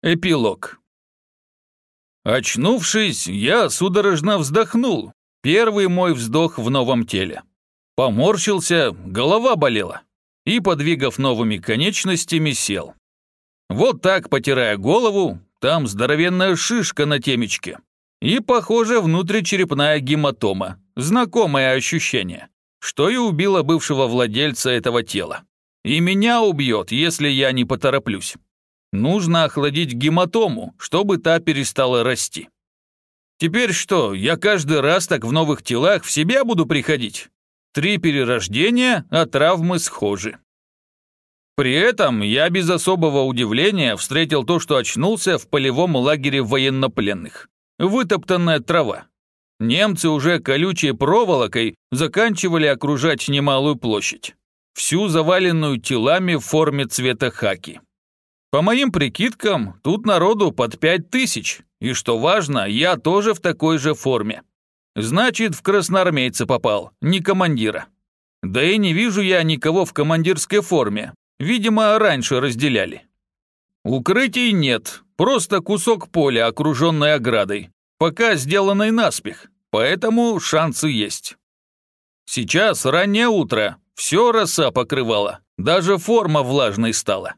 Эпилог. Очнувшись, я судорожно вздохнул. Первый мой вздох в новом теле. Поморщился, голова болела. И, подвигав новыми конечностями, сел. Вот так, потирая голову, там здоровенная шишка на темечке. И, похоже, внутричерепная гематома. Знакомое ощущение. Что и убило бывшего владельца этого тела. И меня убьет, если я не потороплюсь. Нужно охладить гематому, чтобы та перестала расти. Теперь что, я каждый раз так в новых телах в себя буду приходить? Три перерождения, а травмы схожи. При этом я без особого удивления встретил то, что очнулся в полевом лагере военнопленных. Вытоптанная трава. Немцы уже колючей проволокой заканчивали окружать немалую площадь. Всю заваленную телами в форме цвета хаки. По моим прикидкам, тут народу под пять тысяч, и что важно, я тоже в такой же форме. Значит, в красноармейца попал, не командира. Да и не вижу я никого в командирской форме. Видимо, раньше разделяли. Укрытий нет, просто кусок поля, окруженный оградой, пока сделанный наспех, поэтому шансы есть. Сейчас раннее утро, все роса покрывала, даже форма влажной стала.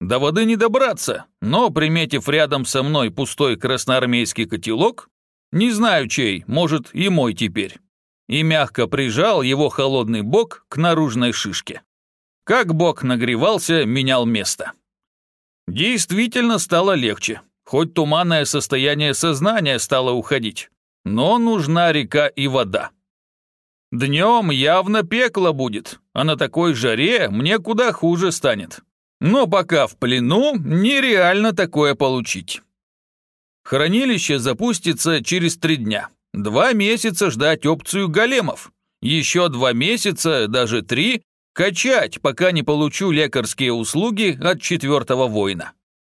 До воды не добраться, но, приметив рядом со мной пустой красноармейский котелок, не знаю чей, может и мой теперь, и мягко прижал его холодный бок к наружной шишке. Как бок нагревался, менял место. Действительно стало легче, хоть туманное состояние сознания стало уходить, но нужна река и вода. Днем явно пекло будет, а на такой жаре мне куда хуже станет. Но пока в плену, нереально такое получить. Хранилище запустится через три дня. Два месяца ждать опцию големов. Еще два месяца, даже три, качать, пока не получу лекарские услуги от четвертого воина.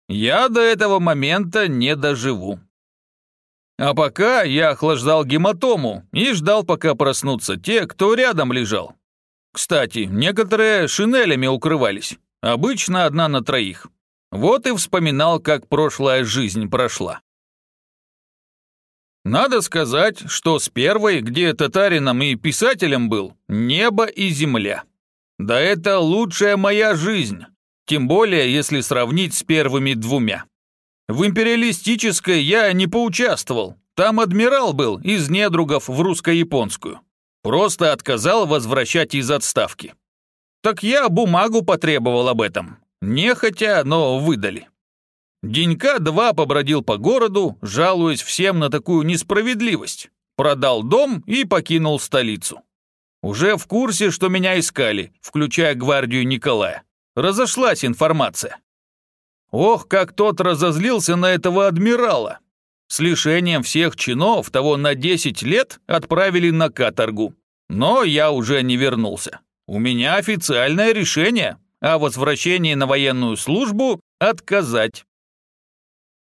Я до этого момента не доживу. А пока я охлаждал гематому и ждал, пока проснутся те, кто рядом лежал. Кстати, некоторые шинелями укрывались. Обычно одна на троих. Вот и вспоминал, как прошлая жизнь прошла. Надо сказать, что с первой, где татарином и писателем был, небо и земля. Да это лучшая моя жизнь, тем более, если сравнить с первыми двумя. В империалистической я не поучаствовал, там адмирал был из недругов в русско-японскую. Просто отказал возвращать из отставки. Так я бумагу потребовал об этом. Нехотя, но выдали. Денька два побродил по городу, жалуясь всем на такую несправедливость. Продал дом и покинул столицу. Уже в курсе, что меня искали, включая гвардию Николая. Разошлась информация. Ох, как тот разозлился на этого адмирала. С лишением всех чинов того на 10 лет отправили на каторгу. Но я уже не вернулся. У меня официальное решение о возвращении на военную службу отказать.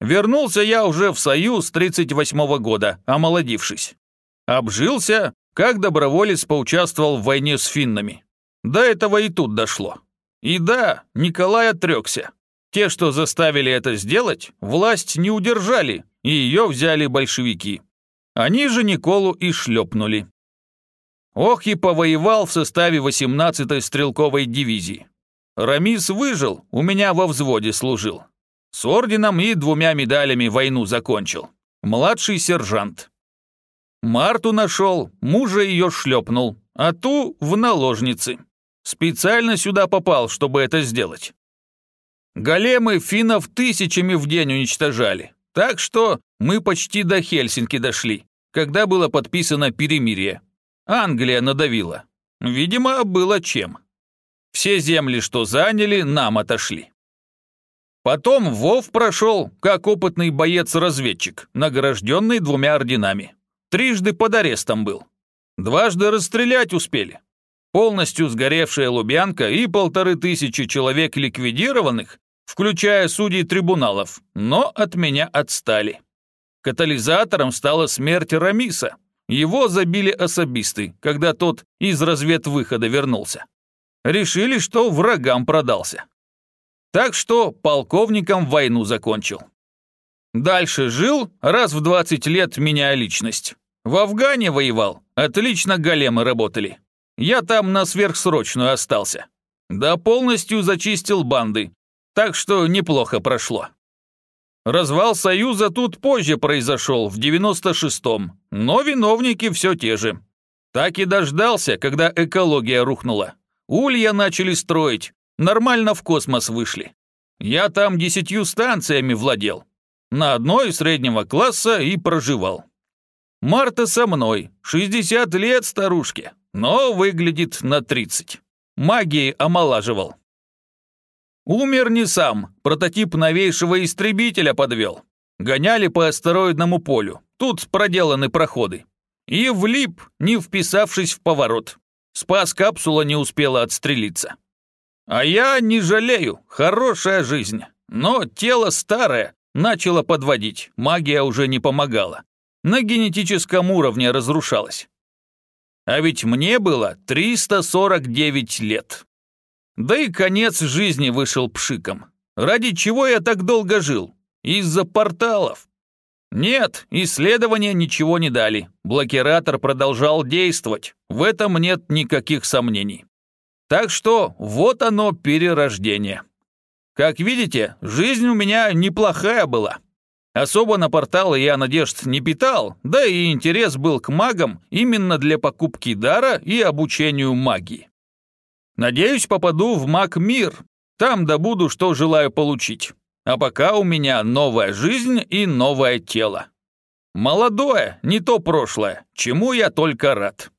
Вернулся я уже в Союз 38 -го года, омолодившись. Обжился, как доброволец поучаствовал в войне с финнами. До этого и тут дошло. И да, Николай отрекся. Те, что заставили это сделать, власть не удержали, и ее взяли большевики. Они же Николу и шлепнули. Ох и повоевал в составе 18-й стрелковой дивизии. Рамис выжил, у меня во взводе служил. С орденом и двумя медалями войну закончил. Младший сержант. Марту нашел, мужа ее шлепнул, а ту в наложницы. Специально сюда попал, чтобы это сделать. Големы финнов тысячами в день уничтожали. Так что мы почти до Хельсинки дошли, когда было подписано перемирие. Англия надавила. Видимо, было чем. Все земли, что заняли, нам отошли. Потом Вов прошел, как опытный боец-разведчик, награжденный двумя орденами. Трижды под арестом был. Дважды расстрелять успели. Полностью сгоревшая Лубянка и полторы тысячи человек ликвидированных, включая судей трибуналов, но от меня отстали. Катализатором стала смерть Рамиса, его забили особисты, когда тот из разведвыхода вернулся. Решили, что врагам продался. Так что полковником войну закончил. Дальше жил, раз в 20 лет меняя личность. В Афгане воевал, отлично големы работали. Я там на сверхсрочную остался. Да полностью зачистил банды, так что неплохо прошло. Развал Союза тут позже произошел, в 96-м, но виновники все те же. Так и дождался, когда экология рухнула. Улья начали строить, нормально в космос вышли. Я там десятью станциями владел. На одной среднего класса и проживал. Марта со мной, 60 лет старушке, но выглядит на 30. Магией омолаживал. Умер не сам, прототип новейшего истребителя подвел. Гоняли по астероидному полю, тут проделаны проходы. И влип, не вписавшись в поворот. Спас капсула не успела отстрелиться. А я не жалею, хорошая жизнь. Но тело старое, начало подводить, магия уже не помогала. На генетическом уровне разрушалась. А ведь мне было 349 лет. Да и конец жизни вышел пшиком. Ради чего я так долго жил? Из-за порталов. Нет, исследования ничего не дали. Блокиратор продолжал действовать. В этом нет никаких сомнений. Так что вот оно перерождение. Как видите, жизнь у меня неплохая была. Особо на порталы я надежд не питал, да и интерес был к магам именно для покупки дара и обучению магии. Надеюсь, попаду в маг-мир, там добуду, что желаю получить. А пока у меня новая жизнь и новое тело. Молодое, не то прошлое, чему я только рад.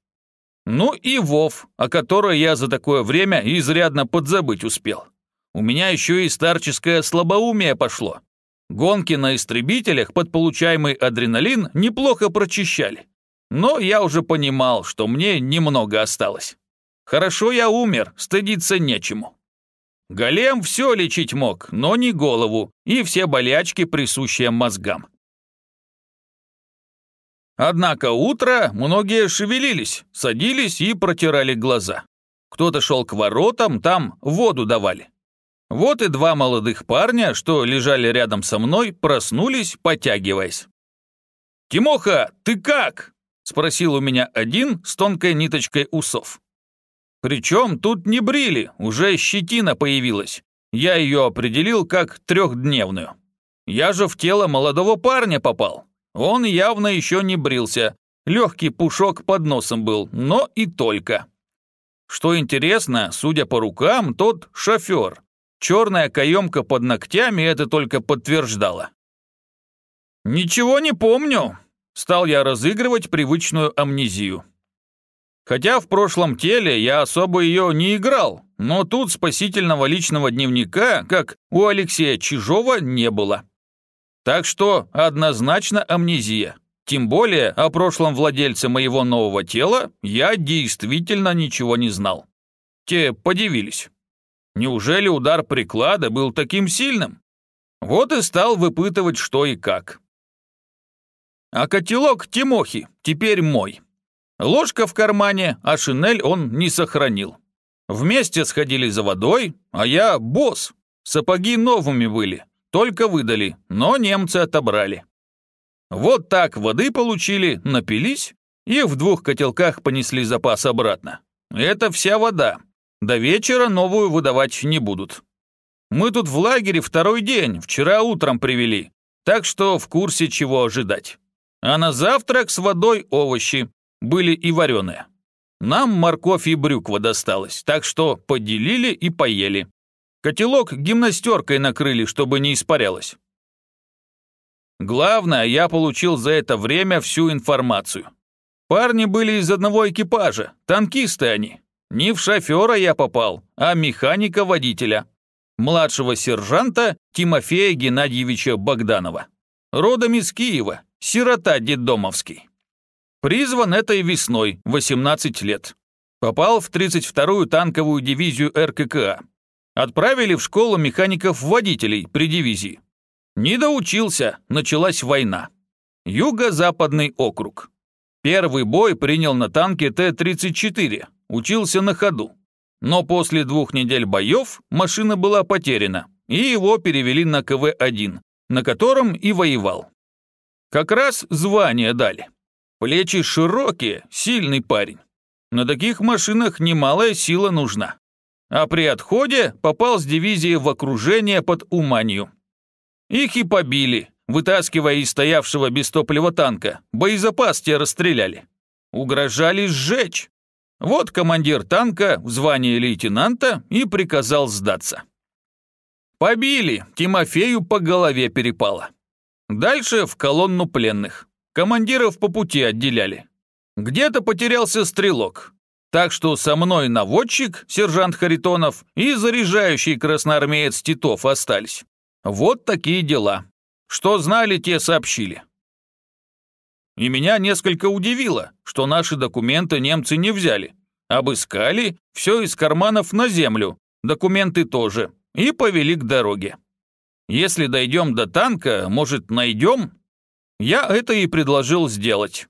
Ну и Вов, о которой я за такое время изрядно подзабыть успел. У меня еще и старческое слабоумие пошло. Гонки на истребителях под получаемый адреналин неплохо прочищали. Но я уже понимал, что мне немного осталось. Хорошо я умер, стыдиться нечему. Голем все лечить мог, но не голову и все болячки, присущие мозгам. Однако утро многие шевелились, садились и протирали глаза. Кто-то шел к воротам, там воду давали. Вот и два молодых парня, что лежали рядом со мной, проснулись, потягиваясь. «Тимоха, ты как?» – спросил у меня один с тонкой ниточкой усов. Причем тут не брили, уже щетина появилась. Я ее определил как трехдневную. Я же в тело молодого парня попал. Он явно еще не брился. Легкий пушок под носом был, но и только. Что интересно, судя по рукам, тот шофер. Черная каемка под ногтями это только подтверждала. «Ничего не помню», — стал я разыгрывать привычную амнезию. Хотя в прошлом теле я особо ее не играл, но тут спасительного личного дневника, как у Алексея Чижова, не было. Так что однозначно амнезия. Тем более о прошлом владельце моего нового тела я действительно ничего не знал. Те подивились. Неужели удар приклада был таким сильным? Вот и стал выпытывать, что и как. А котелок Тимохи теперь мой. Ложка в кармане, а шинель он не сохранил. Вместе сходили за водой, а я босс. Сапоги новыми были, только выдали, но немцы отобрали. Вот так воды получили, напились и в двух котелках понесли запас обратно. Это вся вода, до вечера новую выдавать не будут. Мы тут в лагере второй день, вчера утром привели, так что в курсе чего ожидать. А на завтрак с водой овощи, были и вареные. Нам морковь и брюква досталось, так что поделили и поели. Котелок гимнастеркой накрыли, чтобы не испарялось. Главное, я получил за это время всю информацию. Парни были из одного экипажа, танкисты они, не в шофера я попал, а механика-водителя. Младшего сержанта Тимофея Геннадьевича Богданова. Родом из Киева, сирота детдомовский. Призван этой весной, 18 лет. Попал в 32-ю танковую дивизию РККА. Отправили в школу механиков-водителей при дивизии. Не доучился, началась война. Юго-западный округ. Первый бой принял на танке Т-34, учился на ходу. Но после двух недель боев машина была потеряна, и его перевели на КВ-1, на котором и воевал. Как раз звание дали. Плечи широкие, сильный парень. На таких машинах немалая сила нужна. А при отходе попал с дивизии в окружение под Уманью. Их и побили, вытаскивая из стоявшего без топлива танка. Боезапас те расстреляли. Угрожали сжечь. Вот командир танка в звании лейтенанта и приказал сдаться. Побили, Тимофею по голове перепало. Дальше в колонну пленных. Командиров по пути отделяли. Где-то потерялся стрелок. Так что со мной наводчик, сержант Харитонов, и заряжающий красноармеец Титов остались. Вот такие дела. Что знали, те сообщили. И меня несколько удивило, что наши документы немцы не взяли. Обыскали, все из карманов на землю, документы тоже, и повели к дороге. Если дойдем до танка, может, найдем? Я это и предложил сделать.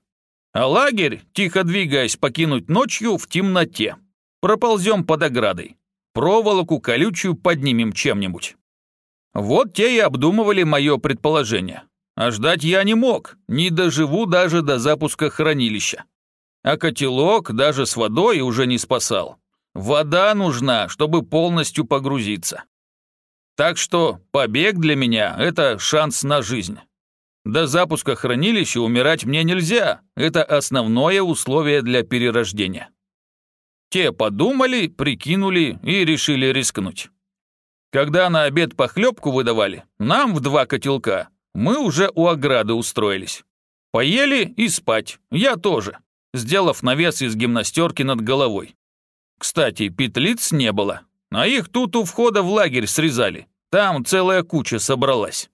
А лагерь, тихо двигаясь, покинуть ночью в темноте. Проползем под оградой. Проволоку колючую поднимем чем-нибудь. Вот те и обдумывали мое предположение. А ждать я не мог, не доживу даже до запуска хранилища. А котелок даже с водой уже не спасал. Вода нужна, чтобы полностью погрузиться. Так что побег для меня – это шанс на жизнь. До запуска хранилища умирать мне нельзя, это основное условие для перерождения. Те подумали, прикинули и решили рискнуть. Когда на обед похлебку выдавали, нам в два котелка, мы уже у ограды устроились. Поели и спать, я тоже, сделав навес из гимнастерки над головой. Кстати, петлиц не было, а их тут у входа в лагерь срезали, там целая куча собралась.